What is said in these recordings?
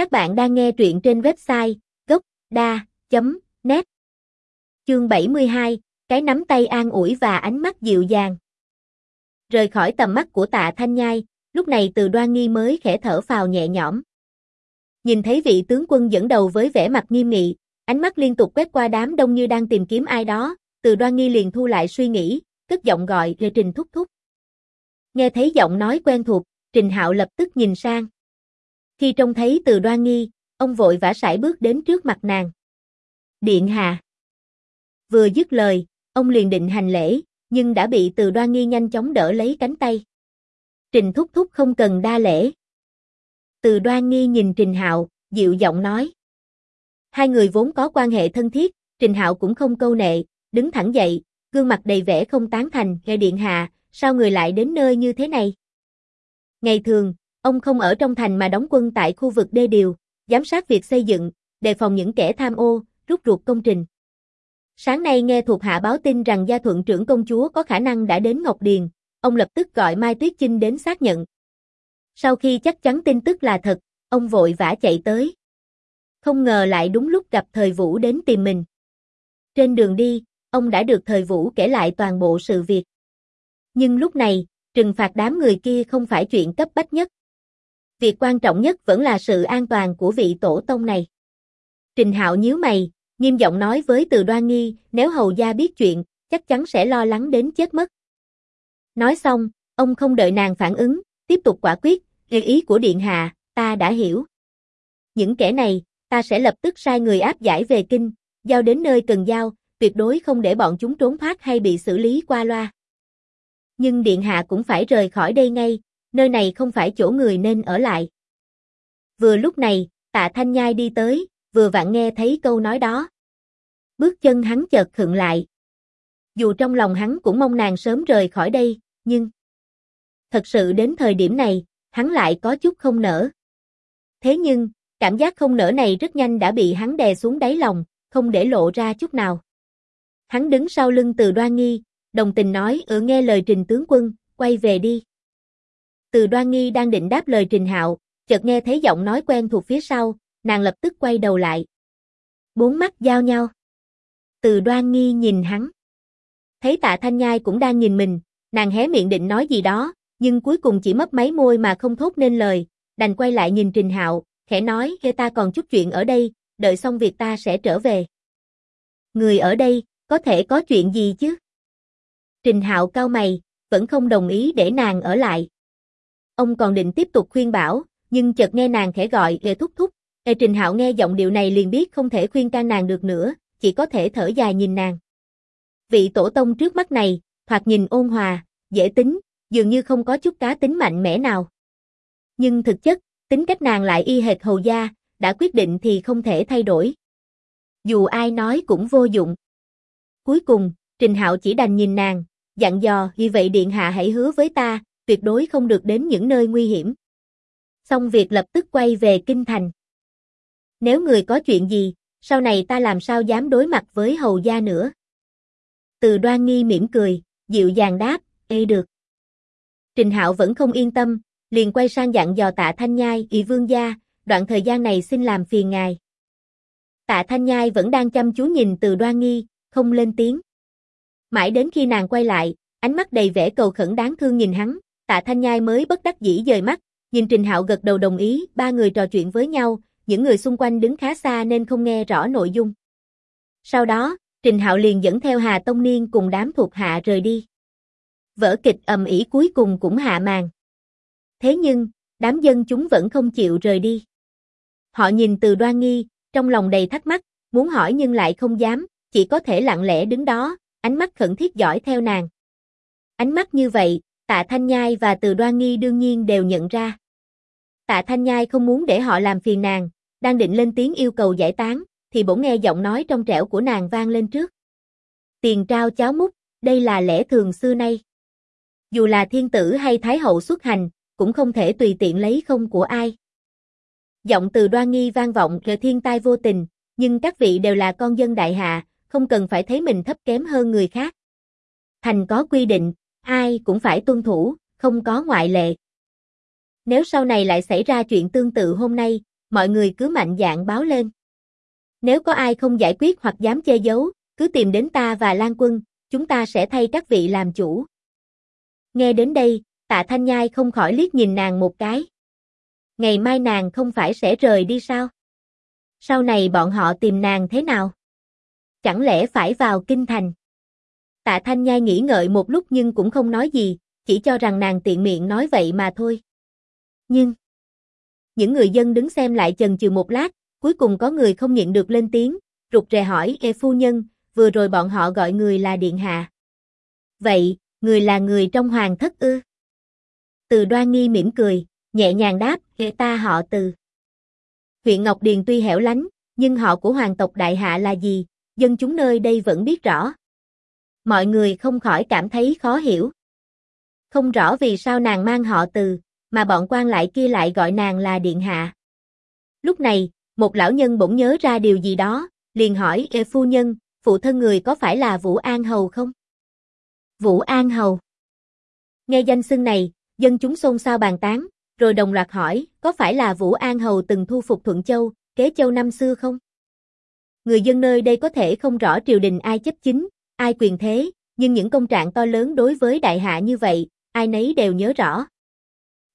Các bạn đang nghe truyện trên website gốc.da.net Chương 72, cái nắm tay an ủi và ánh mắt dịu dàng. Rời khỏi tầm mắt của tạ thanh nhai, lúc này từ đoan nghi mới khẽ thở phào nhẹ nhõm. Nhìn thấy vị tướng quân dẫn đầu với vẻ mặt nghiêm nghị, ánh mắt liên tục quét qua đám đông như đang tìm kiếm ai đó, từ đoan nghi liền thu lại suy nghĩ, cất giọng gọi Lê Trình thúc thúc. Nghe thấy giọng nói quen thuộc, Trình Hạo lập tức nhìn sang. Khi trông thấy từ đoan nghi, ông vội vã sải bước đến trước mặt nàng. Điện hạ. Vừa dứt lời, ông liền định hành lễ, nhưng đã bị từ đoan nghi nhanh chóng đỡ lấy cánh tay. Trình thúc thúc không cần đa lễ. Từ đoan nghi nhìn Trình Hạo, dịu giọng nói. Hai người vốn có quan hệ thân thiết, Trình Hạo cũng không câu nệ, đứng thẳng dậy, gương mặt đầy vẻ không tán thành, nghe điện hạ, sao người lại đến nơi như thế này? Ngày thường, ông không ở trong thành mà đóng quân tại khu vực đê điều, giám sát việc xây dựng, đề phòng những kẻ tham ô, rút ruột công trình. Sáng nay nghe thuộc hạ báo tin rằng gia thuận trưởng công chúa có khả năng đã đến Ngọc Điền, ông lập tức gọi Mai Tuyết Chinh đến xác nhận. Sau khi chắc chắn tin tức là thật, ông vội vã chạy tới. Không ngờ lại đúng lúc gặp thời Vũ đến tìm mình. Trên đường đi, ông đã được thời Vũ kể lại toàn bộ sự việc. Nhưng lúc này, trừng phạt đám người kia không phải chuyện cấp bách nhất. Việc quan trọng nhất vẫn là sự an toàn của vị tổ tông này. Trình Hạo nhíu mày, nghiêm giọng nói với Từ Đoan Nghi, nếu hầu gia biết chuyện, chắc chắn sẽ lo lắng đến chết mất. Nói xong, ông không đợi nàng phản ứng, tiếp tục quả quyết, Nghe ý của Điện Hạ, ta đã hiểu. Những kẻ này, ta sẽ lập tức sai người áp giải về kinh, giao đến nơi cần giao, tuyệt đối không để bọn chúng trốn thoát hay bị xử lý qua loa. Nhưng Điện Hạ cũng phải rời khỏi đây ngay, nơi này không phải chỗ người nên ở lại. Vừa lúc này, tạ Thanh Nhai đi tới, vừa vặn nghe thấy câu nói đó. Bước chân hắn chợt khựng lại. Dù trong lòng hắn cũng mong nàng sớm rời khỏi đây, nhưng... Thật sự đến thời điểm này, hắn lại có chút không nở. Thế nhưng, cảm giác không nở này rất nhanh đã bị hắn đè xuống đáy lòng, không để lộ ra chút nào. Hắn đứng sau lưng từ đoan nghi, đồng tình nói ở nghe lời trình tướng quân, quay về đi. Từ đoan nghi đang định đáp lời trình hạo, chợt nghe thấy giọng nói quen thuộc phía sau, nàng lập tức quay đầu lại. Bốn mắt giao nhau. Từ đoan nghi nhìn hắn. Thấy tạ thanh nhai cũng đang nhìn mình, nàng hé miệng định nói gì đó, nhưng cuối cùng chỉ mấp mấy môi mà không thốt nên lời, đành quay lại nhìn Trình Hạo, khẽ nói, "Hê ta còn chút chuyện ở đây, đợi xong việc ta sẽ trở về." Người ở đây, có thể có chuyện gì chứ? Trình Hạo cau mày, vẫn không đồng ý để nàng ở lại. Ông còn định tiếp tục khuyên bảo, nhưng chợt nghe nàng khẽ gọi, để thúc thúc." Ê Trình Hạo nghe giọng điệu này liền biết không thể khuyên can nàng được nữa, chỉ có thể thở dài nhìn nàng. Vị tổ tông trước mắt này, thoạt nhìn ôn hòa, dễ tính, dường như không có chút cá tính mạnh mẽ nào. Nhưng thực chất, tính cách nàng lại y hệt hầu gia, đã quyết định thì không thể thay đổi. Dù ai nói cũng vô dụng. Cuối cùng, Trình Hạo chỉ đành nhìn nàng, dặn dò, vì vậy điện hạ hãy hứa với ta, tuyệt đối không được đến những nơi nguy hiểm. Xong việc lập tức quay về kinh thành. Nếu người có chuyện gì, sau này ta làm sao dám đối mặt với hầu gia nữa. Từ đoan nghi mỉm cười, dịu dàng đáp, ê được. Trình Hạo vẫn không yên tâm, liền quay sang dặn dò tạ Thanh Nhai, y vương gia, đoạn thời gian này xin làm phiền ngài. Tạ Thanh Nhai vẫn đang chăm chú nhìn từ đoan nghi, không lên tiếng. Mãi đến khi nàng quay lại, ánh mắt đầy vẻ cầu khẩn đáng thương nhìn hắn, tạ Thanh Nhai mới bất đắc dĩ dời mắt, nhìn Trình Hạo gật đầu đồng ý, ba người trò chuyện với nhau, những người xung quanh đứng khá xa nên không nghe rõ nội dung. Sau đó, Trình Hạo liền dẫn theo Hà Tông Niên cùng đám thuộc hạ rời đi vở kịch ầm ĩ cuối cùng cũng hạ màn. Thế nhưng, đám dân chúng vẫn không chịu rời đi. Họ nhìn từ đoan nghi, trong lòng đầy thắc mắc, muốn hỏi nhưng lại không dám, chỉ có thể lặng lẽ đứng đó, ánh mắt khẩn thiết dõi theo nàng. Ánh mắt như vậy, tạ Thanh Nhai và từ đoan nghi đương nhiên đều nhận ra. Tạ Thanh Nhai không muốn để họ làm phiền nàng, đang định lên tiếng yêu cầu giải tán, thì bỗng nghe giọng nói trong trẻo của nàng vang lên trước. Tiền trao cháo múc, đây là lẽ thường xưa nay dù là thiên tử hay thái hậu xuất hành, cũng không thể tùy tiện lấy không của ai. Giọng từ đoan nghi vang vọng là thiên tai vô tình, nhưng các vị đều là con dân đại hạ, không cần phải thấy mình thấp kém hơn người khác. Thành có quy định, ai cũng phải tuân thủ, không có ngoại lệ. Nếu sau này lại xảy ra chuyện tương tự hôm nay, mọi người cứ mạnh dạn báo lên. Nếu có ai không giải quyết hoặc dám che giấu, cứ tìm đến ta và Lan Quân, chúng ta sẽ thay các vị làm chủ. Nghe đến đây, tạ thanh nhai không khỏi liếc nhìn nàng một cái. Ngày mai nàng không phải sẽ rời đi sao? Sau này bọn họ tìm nàng thế nào? Chẳng lẽ phải vào kinh thành? Tạ thanh nhai nghĩ ngợi một lúc nhưng cũng không nói gì, chỉ cho rằng nàng tiện miệng nói vậy mà thôi. Nhưng, những người dân đứng xem lại chần chừ một lát, cuối cùng có người không nhịn được lên tiếng, rụt rè hỏi, e phu nhân, vừa rồi bọn họ gọi người là Điện Hạ. Vậy, người là người trong hoàng thất ư? Từ đoan nghi mỉm cười, nhẹ nhàng đáp, Ê ta họ từ. Huyện Ngọc Điền tuy hẻo lánh, nhưng họ của hoàng tộc Đại Hạ là gì, dân chúng nơi đây vẫn biết rõ. Mọi người không khỏi cảm thấy khó hiểu. Không rõ vì sao nàng mang họ từ, mà bọn quan lại kia lại gọi nàng là Điện Hạ. Lúc này, một lão nhân bỗng nhớ ra điều gì đó, liền hỏi Ê phu nhân, phụ thân người có phải là Vũ An Hầu không? Vũ An Hầu. Nghe danh xưng này, dân chúng xôn xao bàn tán, rồi đồng loạt hỏi, có phải là Vũ An Hầu từng thu phục Thuận Châu, Kế Châu năm xưa không? Người dân nơi đây có thể không rõ triều đình ai chấp chính, ai quyền thế, nhưng những công trạng to lớn đối với đại hạ như vậy, ai nấy đều nhớ rõ.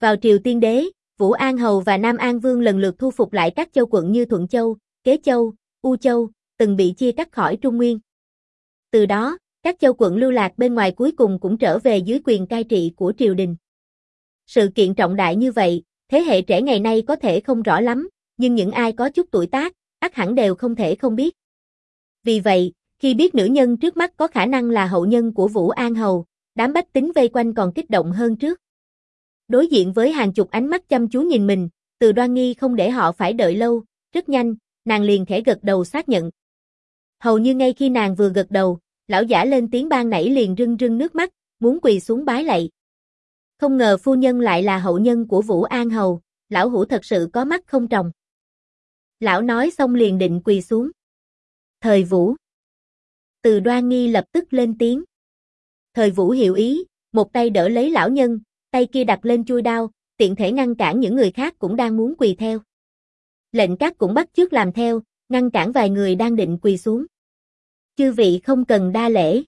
Vào triều tiên đế, Vũ An Hầu và Nam An Vương lần lượt thu phục lại các châu quận như Thuận Châu, Kế Châu, U Châu, từng bị chia cắt khỏi Trung Nguyên. Từ đó, các châu quận lưu lạc bên ngoài cuối cùng cũng trở về dưới quyền cai trị của triều đình. Sự kiện trọng đại như vậy, thế hệ trẻ ngày nay có thể không rõ lắm, nhưng những ai có chút tuổi tác, ắt hẳn đều không thể không biết. Vì vậy, khi biết nữ nhân trước mắt có khả năng là hậu nhân của Vũ An Hầu, đám bách tính vây quanh còn kích động hơn trước. Đối diện với hàng chục ánh mắt chăm chú nhìn mình, từ đoan nghi không để họ phải đợi lâu, rất nhanh, nàng liền khẽ gật đầu xác nhận. Hầu như ngay khi nàng vừa gật đầu, lão giả lên tiếng ban nảy liền rưng rưng nước mắt, muốn quỳ xuống bái lạy. Không ngờ phu nhân lại là hậu nhân của Vũ An Hầu, lão hủ thật sự có mắt không trồng. Lão nói xong liền định quỳ xuống. Thời Vũ. Từ đoan nghi lập tức lên tiếng. Thời Vũ hiểu ý, một tay đỡ lấy lão nhân, tay kia đặt lên chui đao, tiện thể ngăn cản những người khác cũng đang muốn quỳ theo. Lệnh các cũng bắt chước làm theo, ngăn cản vài người đang định quỳ xuống. Chư vị không cần đa lễ.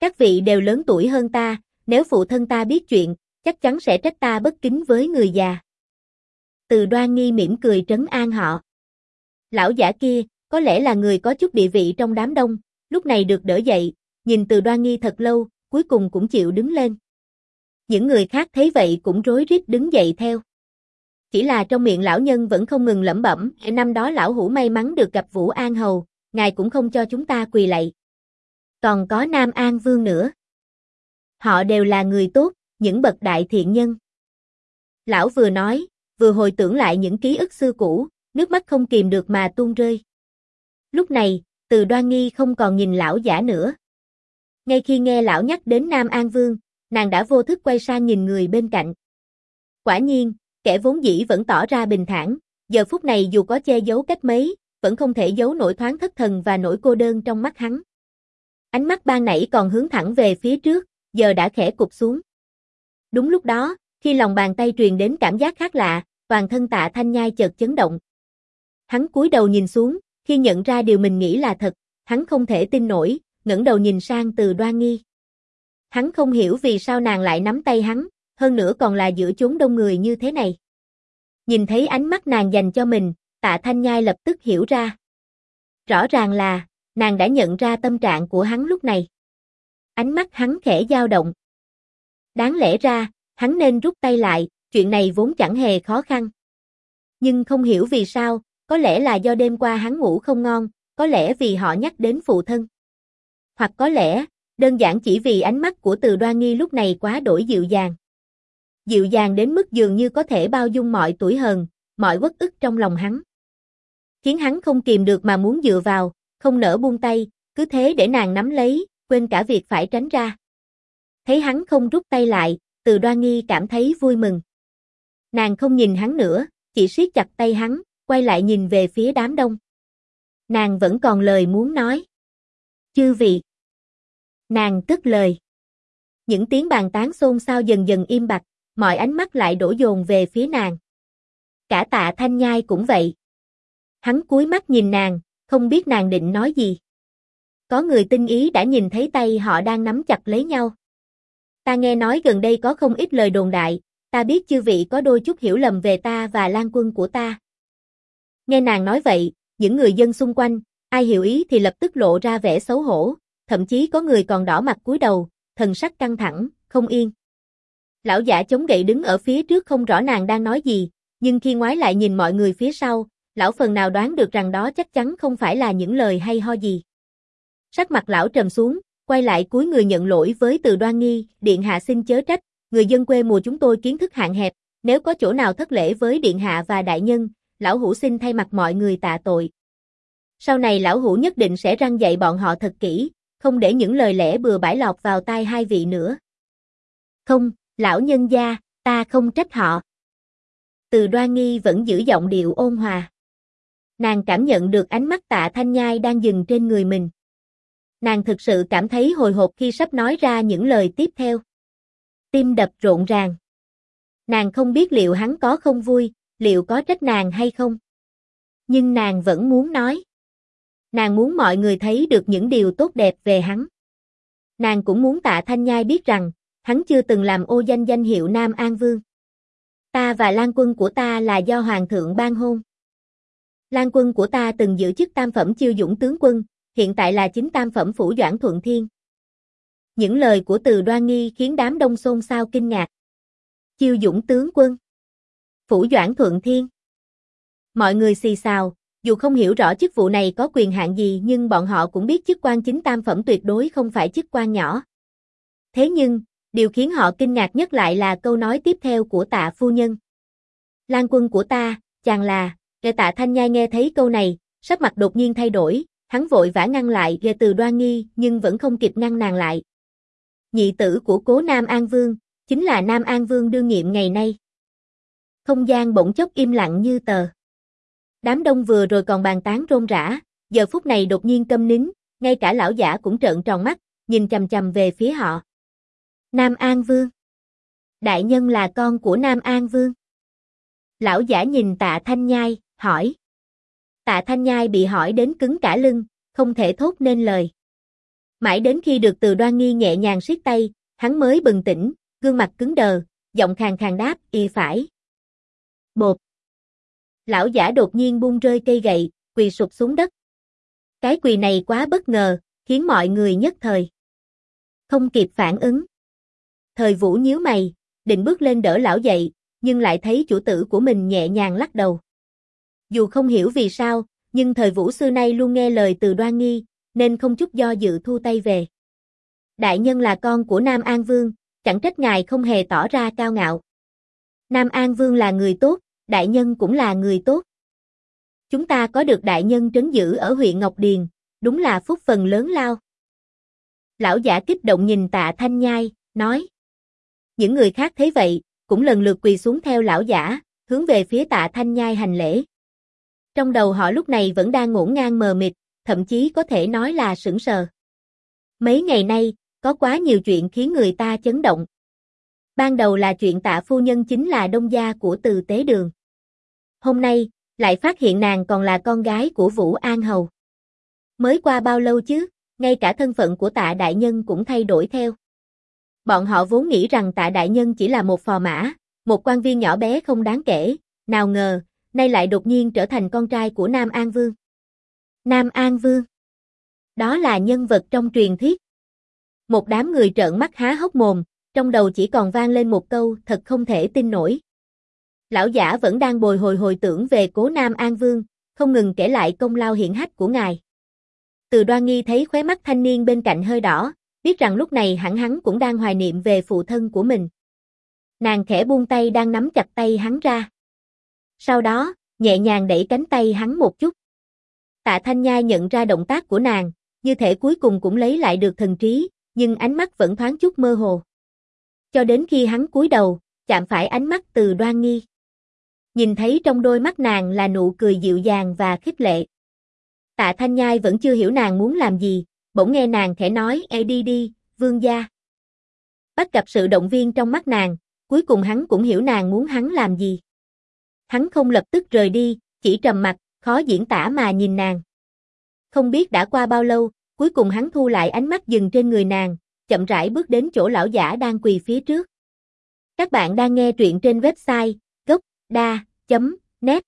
Các vị đều lớn tuổi hơn ta, nếu phụ thân ta biết chuyện, chắc chắn sẽ trách ta bất kính với người già. Từ đoan nghi mỉm cười trấn an họ. Lão giả kia, có lẽ là người có chút địa vị trong đám đông, lúc này được đỡ dậy, nhìn từ đoan nghi thật lâu, cuối cùng cũng chịu đứng lên. Những người khác thấy vậy cũng rối rít đứng dậy theo. Chỉ là trong miệng lão nhân vẫn không ngừng lẩm bẩm, năm đó lão hủ may mắn được gặp Vũ An Hầu, ngài cũng không cho chúng ta quỳ lạy. Còn có Nam An Vương nữa. Họ đều là người tốt, những bậc đại thiện nhân. Lão vừa nói, vừa hồi tưởng lại những ký ức xưa cũ, nước mắt không kìm được mà tuôn rơi. Lúc này, từ đoan nghi không còn nhìn lão giả nữa. Ngay khi nghe lão nhắc đến Nam An Vương, nàng đã vô thức quay sang nhìn người bên cạnh. Quả nhiên, kẻ vốn dĩ vẫn tỏ ra bình thản, giờ phút này dù có che giấu cách mấy, vẫn không thể giấu nổi thoáng thất thần và nỗi cô đơn trong mắt hắn. Ánh mắt ban nãy còn hướng thẳng về phía trước, giờ đã khẽ cụp xuống. Đúng lúc đó, khi lòng bàn tay truyền đến cảm giác khác lạ, toàn thân tạ thanh nhai chợt chấn động. Hắn cúi đầu nhìn xuống, khi nhận ra điều mình nghĩ là thật, hắn không thể tin nổi, ngẩng đầu nhìn sang từ đoan nghi. Hắn không hiểu vì sao nàng lại nắm tay hắn, hơn nữa còn là giữa chốn đông người như thế này. Nhìn thấy ánh mắt nàng dành cho mình, tạ thanh nhai lập tức hiểu ra. Rõ ràng là, nàng đã nhận ra tâm trạng của hắn lúc này. Ánh mắt hắn khẽ dao động. Đáng lẽ ra, hắn nên rút tay lại, chuyện này vốn chẳng hề khó khăn. Nhưng không hiểu vì sao, có lẽ là do đêm qua hắn ngủ không ngon, có lẽ vì họ nhắc đến phụ thân. Hoặc có lẽ, đơn giản chỉ vì ánh mắt của từ đoan nghi lúc này quá đổi dịu dàng. Dịu dàng đến mức dường như có thể bao dung mọi tuổi hờn, mọi uất ức trong lòng hắn. Khiến hắn không kìm được mà muốn dựa vào, không nỡ buông tay, cứ thế để nàng nắm lấy, quên cả việc phải tránh ra. Thấy hắn không rút tay lại, từ đoan nghi cảm thấy vui mừng. Nàng không nhìn hắn nữa, chỉ siết chặt tay hắn, quay lại nhìn về phía đám đông. Nàng vẫn còn lời muốn nói. Chư vị. Nàng tức lời. Những tiếng bàn tán xôn xao dần dần im bặt, mọi ánh mắt lại đổ dồn về phía nàng. Cả tạ thanh nhai cũng vậy. Hắn cúi mắt nhìn nàng, không biết nàng định nói gì. Có người tinh ý đã nhìn thấy tay họ đang nắm chặt lấy nhau. Ta nghe nói gần đây có không ít lời đồn đại, ta biết chư vị có đôi chút hiểu lầm về ta và lan quân của ta. Nghe nàng nói vậy, những người dân xung quanh, ai hiểu ý thì lập tức lộ ra vẻ xấu hổ, thậm chí có người còn đỏ mặt cúi đầu, thần sắc căng thẳng, không yên. Lão giả chống gậy đứng ở phía trước không rõ nàng đang nói gì, nhưng khi ngoái lại nhìn mọi người phía sau, lão phần nào đoán được rằng đó chắc chắn không phải là những lời hay ho gì. Sắc mặt lão trầm xuống, quay lại cúi người nhận lỗi với từ đoan nghi, điện hạ xin chớ trách, người dân quê mùa chúng tôi kiến thức hạn hẹp, nếu có chỗ nào thất lễ với điện hạ và đại nhân, lão hủ xin thay mặt mọi người tạ tội. Sau này lão hủ nhất định sẽ răng dạy bọn họ thật kỹ, không để những lời lẽ bừa bãi lọt vào tai hai vị nữa. Không, lão nhân gia, ta không trách họ. Từ đoan nghi vẫn giữ giọng điệu ôn hòa. Nàng cảm nhận được ánh mắt tạ thanh nhai đang dừng trên người mình. Nàng thực sự cảm thấy hồi hộp khi sắp nói ra những lời tiếp theo. Tim đập rộn ràng. Nàng không biết liệu hắn có không vui, liệu có trách nàng hay không. Nhưng nàng vẫn muốn nói. Nàng muốn mọi người thấy được những điều tốt đẹp về hắn. Nàng cũng muốn tạ Thanh Nhai biết rằng, hắn chưa từng làm ô danh danh hiệu Nam An Vương. Ta và Lan quân của ta là do Hoàng thượng ban hôn. Lan quân của ta từng giữ chức tam phẩm chiêu dũng tướng quân, hiện tại là chính tam phẩm phủ doãn thuận thiên. Những lời của từ đoan nghi khiến đám đông xôn xao kinh ngạc. Chiêu dũng tướng quân. Phủ doãn thuận thiên. Mọi người xì xào, dù không hiểu rõ chức vụ này có quyền hạn gì nhưng bọn họ cũng biết chức quan chính tam phẩm tuyệt đối không phải chức quan nhỏ. Thế nhưng, điều khiến họ kinh ngạc nhất lại là câu nói tiếp theo của tạ phu nhân. Lan quân của ta, chàng là, Nghe tạ thanh nhai nghe thấy câu này, sắc mặt đột nhiên thay đổi, hắn vội vã ngăn lại ghê từ đoan nghi nhưng vẫn không kịp ngăn nàng lại. Nhị tử của cố Nam An Vương, chính là Nam An Vương đương nhiệm ngày nay. Không gian bỗng chốc im lặng như tờ. Đám đông vừa rồi còn bàn tán rôn rã, giờ phút này đột nhiên câm nín, ngay cả lão giả cũng trợn tròn mắt, nhìn chầm chầm về phía họ. Nam An Vương. Đại nhân là con của Nam An Vương. Lão giả nhìn tạ thanh nhai, hỏi. Tạ Thanh Nhai bị hỏi đến cứng cả lưng, không thể thốt nên lời. Mãi đến khi được từ đoan nghi nhẹ nhàng siết tay, hắn mới bừng tỉnh, gương mặt cứng đờ, giọng khàn khàn đáp, y phải. Bột. Lão giả đột nhiên buông rơi cây gậy, quỳ sụp xuống đất. Cái quỳ này quá bất ngờ, khiến mọi người nhất thời. Không kịp phản ứng. Thời vũ nhíu mày, định bước lên đỡ lão dậy, nhưng lại thấy chủ tử của mình nhẹ nhàng lắc đầu. Dù không hiểu vì sao, nhưng thời vũ xưa nay luôn nghe lời từ đoan nghi, nên không chút do dự thu tay về. Đại nhân là con của Nam An Vương, chẳng trách ngài không hề tỏ ra cao ngạo. Nam An Vương là người tốt, đại nhân cũng là người tốt. Chúng ta có được đại nhân trấn giữ ở huyện Ngọc Điền, đúng là phúc phần lớn lao. Lão giả kích động nhìn tạ thanh nhai, nói. Những người khác thấy vậy, cũng lần lượt quỳ xuống theo lão giả, hướng về phía tạ thanh nhai hành lễ. Trong đầu họ lúc này vẫn đang ngổn ngang mờ mịt, thậm chí có thể nói là sững sờ. Mấy ngày nay, có quá nhiều chuyện khiến người ta chấn động. Ban đầu là chuyện tạ phu nhân chính là đông gia của từ tế đường. Hôm nay, lại phát hiện nàng còn là con gái của Vũ An Hầu. Mới qua bao lâu chứ, ngay cả thân phận của tạ đại nhân cũng thay đổi theo. Bọn họ vốn nghĩ rằng tạ đại nhân chỉ là một phò mã, một quan viên nhỏ bé không đáng kể, nào ngờ, nay lại đột nhiên trở thành con trai của Nam An Vương. Nam An Vương. Đó là nhân vật trong truyền thuyết. Một đám người trợn mắt há hốc mồm, trong đầu chỉ còn vang lên một câu thật không thể tin nổi. Lão giả vẫn đang bồi hồi hồi tưởng về cố Nam An Vương, không ngừng kể lại công lao hiển hách của ngài. Từ đoan nghi thấy khóe mắt thanh niên bên cạnh hơi đỏ, biết rằng lúc này hẳn hắn cũng đang hoài niệm về phụ thân của mình. Nàng khẽ buông tay đang nắm chặt tay hắn ra. Sau đó, nhẹ nhàng đẩy cánh tay hắn một chút. Tạ Thanh Nhai nhận ra động tác của nàng, như thể cuối cùng cũng lấy lại được thần trí, nhưng ánh mắt vẫn thoáng chút mơ hồ. Cho đến khi hắn cúi đầu, chạm phải ánh mắt từ đoan nghi. Nhìn thấy trong đôi mắt nàng là nụ cười dịu dàng và khích lệ. Tạ Thanh Nhai vẫn chưa hiểu nàng muốn làm gì, bỗng nghe nàng khẽ nói e đi đi, vương gia. Bắt gặp sự động viên trong mắt nàng, cuối cùng hắn cũng hiểu nàng muốn hắn làm gì. Hắn không lập tức rời đi, chỉ trầm mặt, khó diễn tả mà nhìn nàng. Không biết đã qua bao lâu, cuối cùng hắn thu lại ánh mắt dừng trên người nàng, chậm rãi bước đến chỗ lão giả đang quỳ phía trước. Các bạn đang nghe truyện trên website net